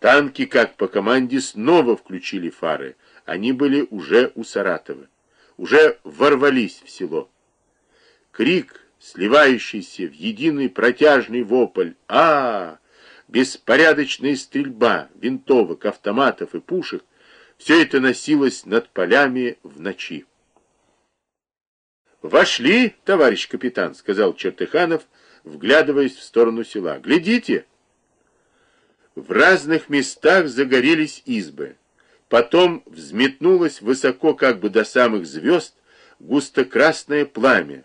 Танки, как по команде, снова включили фары. Они были уже у Саратова. Уже ворвались в село. Крик, сливающийся в единый протяжный вопль а, -а, -а беспорядочная стрельба винтовок, автоматов и пушек, все это носилось над полями в ночи. «Вошли, товарищ капитан», — сказал Чертыханов, вглядываясь в сторону села. «Глядите!» В разных местах загорелись избы. Потом взметнулось высоко, как бы до самых звезд, густо-красное пламя,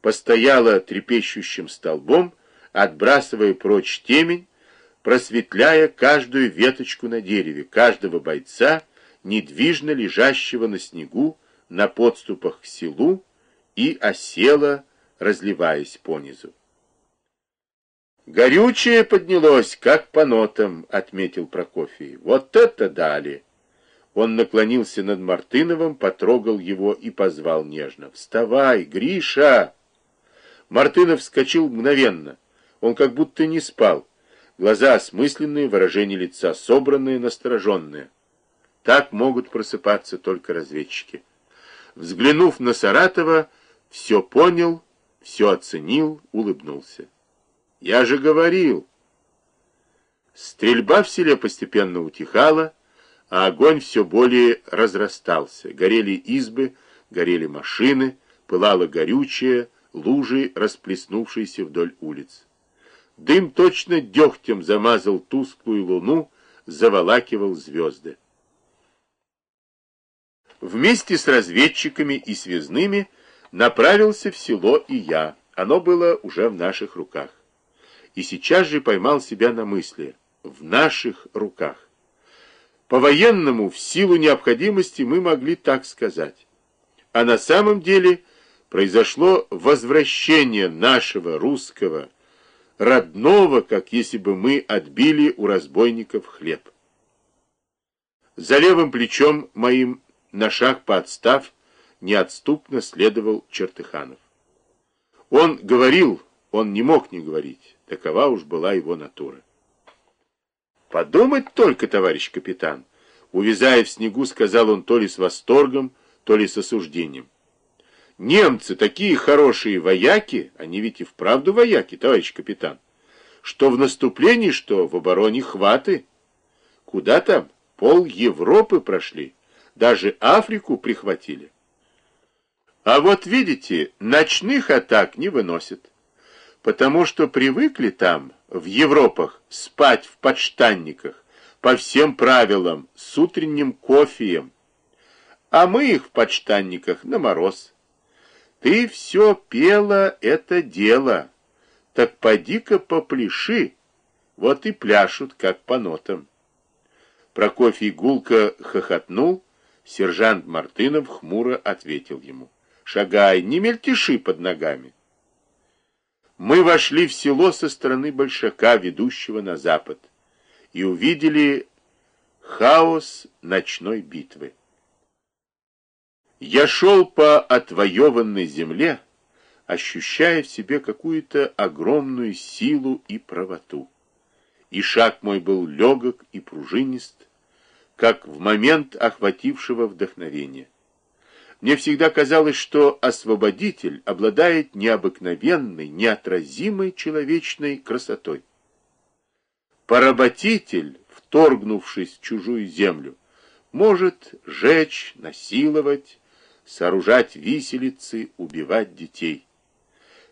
постояло трепещущим столбом, отбрасывая прочь темень, просветляя каждую веточку на дереве, каждого бойца, недвижно лежащего на снегу, на подступах к селу, и осела, разливаясь понизу. «Горючее поднялось, как по нотам», — отметил Прокофий. «Вот это дали!» Он наклонился над Мартыновым, потрогал его и позвал нежно. «Вставай, Гриша!» Мартынов вскочил мгновенно. Он как будто не спал. Глаза осмысленные, выражение лица собранное, настороженное. Так могут просыпаться только разведчики. Взглянув на Саратова, все понял, все оценил, улыбнулся. Я же говорил. Стрельба в селе постепенно утихала, а огонь все более разрастался. Горели избы, горели машины, пылало горючее, лужи, расплеснувшиеся вдоль улиц. Дым точно дегтем замазал тусклую луну, заволакивал звезды. Вместе с разведчиками и связными направился в село и я. Оно было уже в наших руках. И сейчас же поймал себя на мысли. В наших руках. По-военному, в силу необходимости, мы могли так сказать. А на самом деле произошло возвращение нашего русского, родного, как если бы мы отбили у разбойников хлеб. За левым плечом моим, на шаг поотстав, неотступно следовал Чертыханов. Он говорил, он не мог не говорить, такова уж была его натура. Подумать только, товарищ капитан, увязая в снегу, сказал он то ли с восторгом, то ли с осуждением. Немцы такие хорошие вояки, они ведь и вправду вояки, товарищ капитан, что в наступлении, что в обороне хваты. Куда там? Пол Европы прошли, даже Африку прихватили. А вот видите, ночных атак не выносят, потому что привыкли там, в Европах, спать в подштанниках, по всем правилам, с утренним кофеем. А мы их в подштанниках на мороз. Ты все пела это дело, так поди-ка попляши, вот и пляшут, как по нотам. Прокофий гулко хохотнул, сержант Мартынов хмуро ответил ему. Шагай, не мельтеши под ногами. Мы вошли в село со стороны Большака, ведущего на запад, и увидели хаос ночной битвы. Я шел по отвоеванной земле, ощущая в себе какую-то огромную силу и правоту. И шаг мой был легок и пружинист, как в момент охватившего вдохновения. Мне всегда казалось, что освободитель обладает необыкновенной, неотразимой человечной красотой. Поработитель, вторгнувшись в чужую землю, может жечь, насиловать, сооружать виселицы, убивать детей.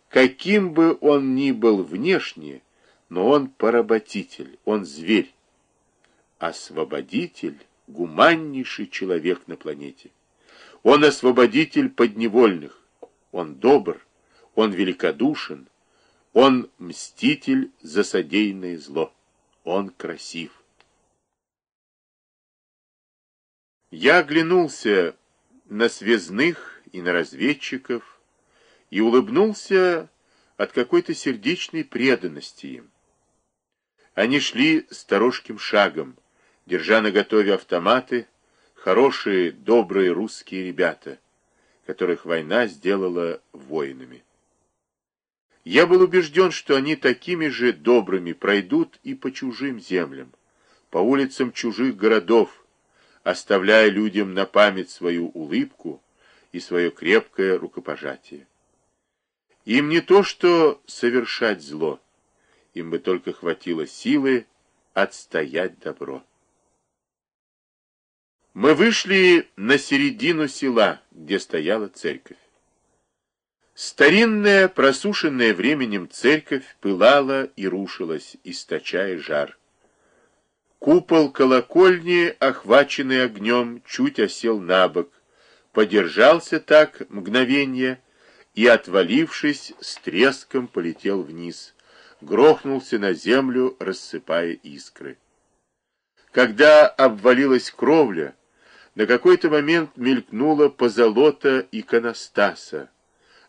Каким бы он ни был внешне, но он поработитель, он зверь. Освободитель — гуманнейший человек на планете. Он освободитель подневольных, он добр, он великодушен, он мститель за содеянное зло, он красив. Я оглянулся на связных и на разведчиков и улыбнулся от какой-то сердечной преданности им. Они шли сторожким шагом, держа наготове автоматы, хорошие, добрые русские ребята, которых война сделала воинами. Я был убежден, что они такими же добрыми пройдут и по чужим землям, по улицам чужих городов, оставляя людям на память свою улыбку и свое крепкое рукопожатие. Им не то что совершать зло, им бы только хватило силы отстоять добро. Мы вышли на середину села, где стояла церковь. Старинная, просушенная временем церковь пылала и рушилась, источая жар. Купол колокольни, охваченный огнем, чуть осел на бок, подержался так мгновение и, отвалившись, с треском полетел вниз, грохнулся на землю, рассыпая искры. Когда обвалилась кровля, на какой-то момент мелькнула позолота иконостаса,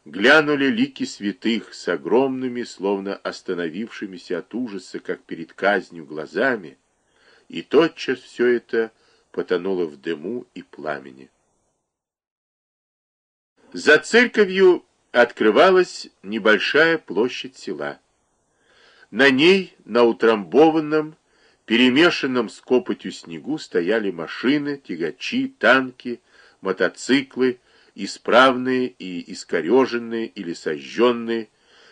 глянули лики святых с огромными, словно остановившимися от ужаса, как перед казнью, глазами, и тотчас все это потонуло в дыму и пламени. За церковью открывалась небольшая площадь села. На ней, на утрамбованном, перемешанном с копотью снегу, стояли машины, тягачи, танки, мотоциклы, исправные и искореженные или сожженные,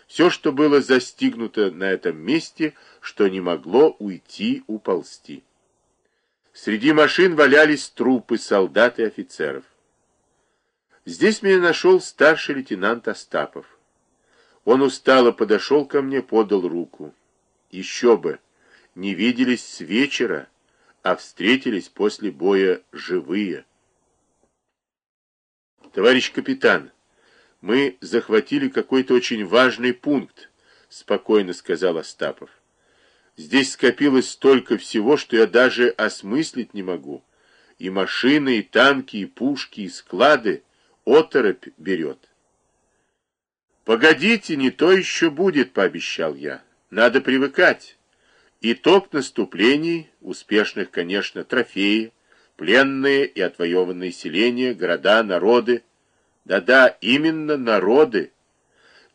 все, что было застигнуто на этом месте, что не могло уйти, уползти. Среди машин валялись трупы солдат и офицеров. Здесь меня нашел старший лейтенант Остапов. Он устало подошел ко мне, подал руку. Еще бы, не виделись с вечера, а встретились после боя живые. «Товарищ капитан, мы захватили какой-то очень важный пункт», — спокойно сказал Остапов. «Здесь скопилось столько всего, что я даже осмыслить не могу. И машины, и танки, и пушки, и склады оторопь берет». «Погодите, не то еще будет», — пообещал я. «Надо привыкать. Итог наступлений, успешных, конечно, трофеи, пленные и отвоеванные селения, города, народы. Да-да, именно народы.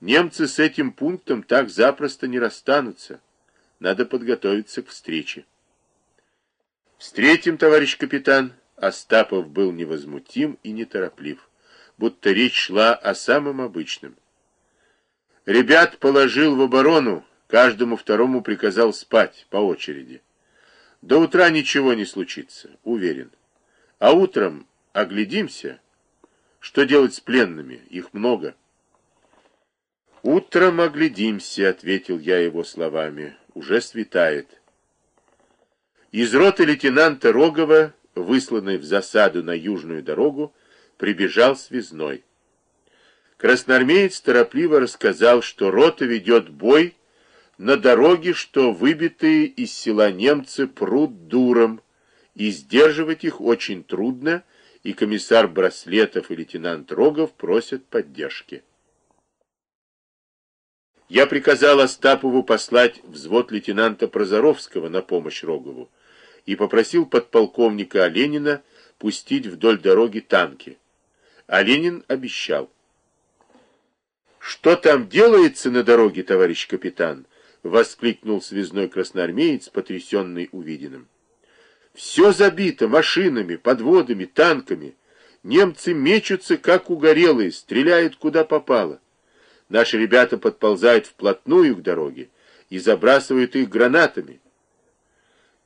Немцы с этим пунктом так запросто не расстанутся. Надо подготовиться к встрече. Встретим, товарищ капитан. Остапов был невозмутим и нетороплив, будто речь шла о самом обычном. Ребят положил в оборону, каждому второму приказал спать по очереди. До утра ничего не случится, уверен. А утром оглядимся. Что делать с пленными? Их много. «Утром оглядимся», — ответил я его словами. «Уже светает». Из роты лейтенанта Рогова, высланный в засаду на южную дорогу, прибежал связной. Красноармеец торопливо рассказал, что рота ведет бой на дороге, что выбитые из села немцы прут дуром, и сдерживать их очень трудно, и комиссар Браслетов и лейтенант Рогов просят поддержки. Я приказал Остапову послать взвод лейтенанта Прозоровского на помощь Рогову и попросил подполковника Оленина пустить вдоль дороги танки. Оленин обещал. «Что там делается на дороге, товарищ капитан?» — воскликнул связной красноармеец, потрясенный увиденным. «Все забито машинами, подводами, танками. Немцы мечутся, как угорелые, стреляют, куда попало. Наши ребята подползают вплотную к дороге и забрасывают их гранатами.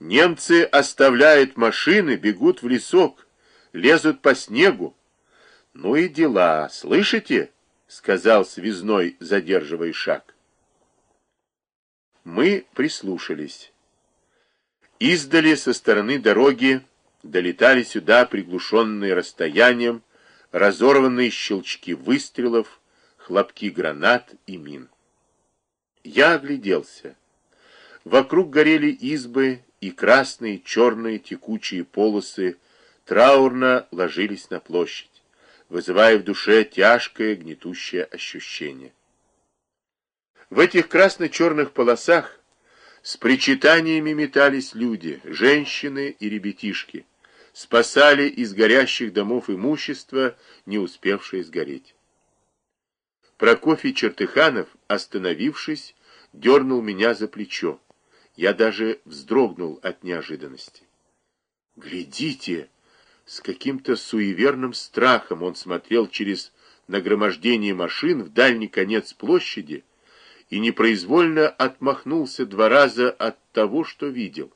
Немцы оставляют машины, бегут в лесок, лезут по снегу. Ну и дела, слышите?» — сказал связной, задерживая шаг. Мы прислушались. Издали со стороны дороги долетали сюда приглушенные расстоянием, разорванные щелчки выстрелов, хлопки гранат и мин. Я огляделся. Вокруг горели избы, и красные, черные, текучие полосы траурно ложились на площадь, вызывая в душе тяжкое, гнетущее ощущение. В этих красно-черных полосах с причитаниями метались люди, женщины и ребятишки, спасали из горящих домов имущество, не успевшее сгореть. Прокофий Чертыханов, остановившись, дернул меня за плечо. Я даже вздрогнул от неожиданности. «Глядите!» С каким-то суеверным страхом он смотрел через нагромождение машин в дальний конец площади и непроизвольно отмахнулся два раза от того, что видел —